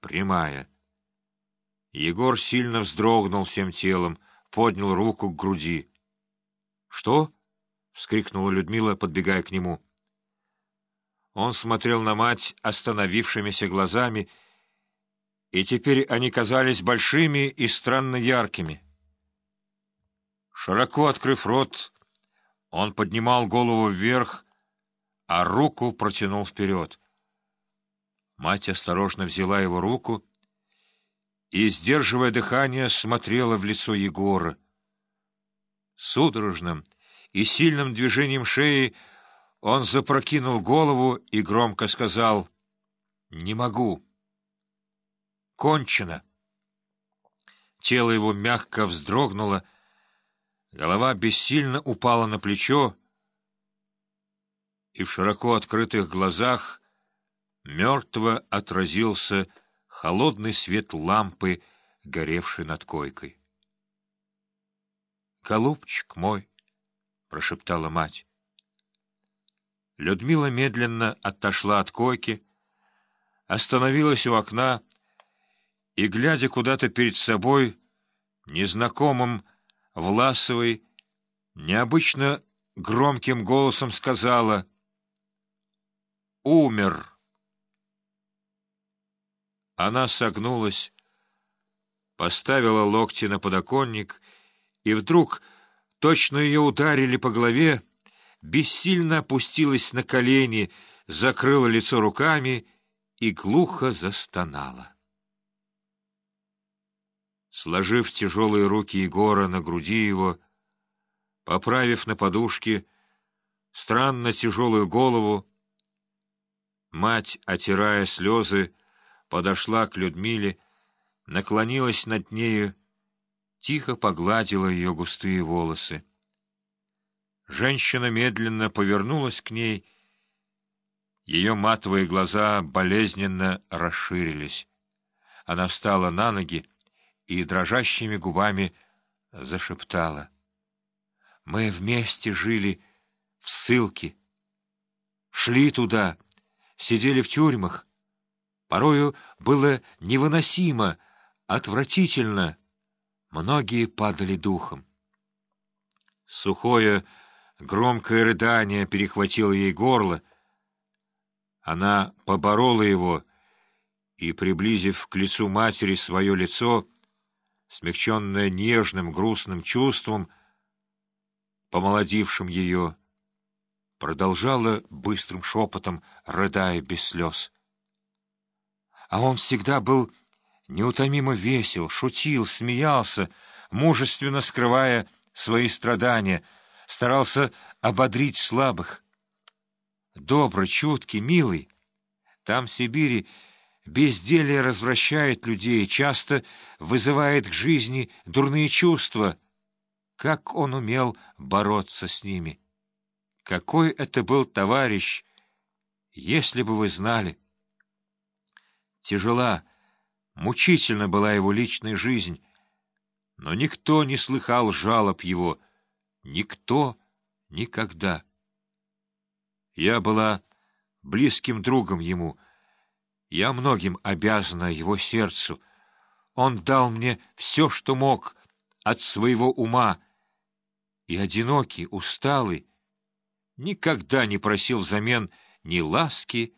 прямая. Егор сильно вздрогнул всем телом, поднял руку к груди. — Что? — вскрикнула Людмила, подбегая к нему. Он смотрел на мать остановившимися глазами, и теперь они казались большими и странно яркими. Широко открыв рот, он поднимал голову вверх, а руку протянул вперед. Мать осторожно взяла его руку и, сдерживая дыхание, смотрела в лицо Егора. Судорожным и сильным движением шеи он запрокинул голову и громко сказал «Не могу». «Кончено». Тело его мягко вздрогнуло, голова бессильно упала на плечо, и в широко открытых глазах мертво отразился холодный свет лампы, горевшей над койкой. «Голубчик мой!» — прошептала мать. Людмила медленно отошла от койки, остановилась у окна и, глядя куда-то перед собой, незнакомым, Власовой, необычно громким голосом сказала «Умер». Она согнулась, поставила локти на подоконник, и вдруг, точно ее ударили по голове, бессильно опустилась на колени, закрыла лицо руками и глухо застонала. Сложив тяжелые руки Егора на груди его, поправив на подушке странно тяжелую голову, мать, отирая слезы, подошла к Людмиле, наклонилась над нею, тихо погладила ее густые волосы. Женщина медленно повернулась к ней. Ее матовые глаза болезненно расширились. Она встала на ноги и дрожащими губами зашептала. «Мы вместе жили в ссылке, шли туда, сидели в тюрьмах. Порою было невыносимо, отвратительно. Многие падали духом. Сухое, Громкое рыдание перехватило ей горло. Она поборола его и, приблизив к лицу матери свое лицо, смягченное нежным, грустным чувством, помолодившим ее, продолжала быстрым шепотом, рыдая без слез. А он всегда был неутомимо весел, шутил, смеялся, мужественно скрывая свои страдания — старался ободрить слабых. Добрый, чуткий, милый. Там, в Сибири, безделье развращает людей, часто вызывает к жизни дурные чувства. Как он умел бороться с ними! Какой это был товарищ, если бы вы знали! Тяжела, мучительно была его личная жизнь, но никто не слыхал жалоб его — Никто никогда. Я была близким другом ему. Я многим обязана его сердцу. Он дал мне все, что мог, от своего ума. И одинокий, усталый, никогда не просил взамен ни ласки,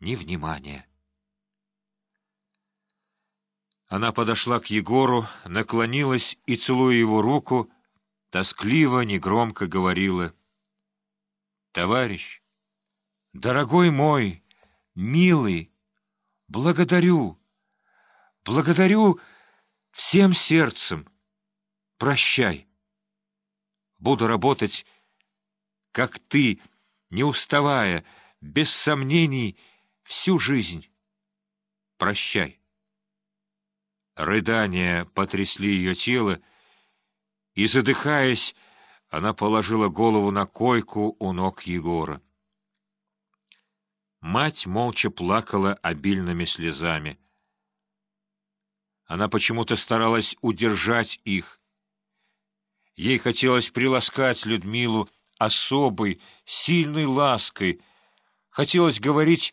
ни внимания. Она подошла к Егору, наклонилась и, целуя его руку, тоскливо, негромко говорила. «Товарищ, дорогой мой, милый, благодарю, благодарю всем сердцем. Прощай. Буду работать, как ты, не уставая, без сомнений, всю жизнь. Прощай». Рыдания потрясли ее тело, и, задыхаясь, она положила голову на койку у ног Егора. Мать молча плакала обильными слезами. Она почему-то старалась удержать их. Ей хотелось приласкать Людмилу особой, сильной лаской, хотелось говорить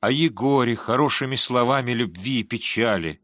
о Егоре хорошими словами любви и печали.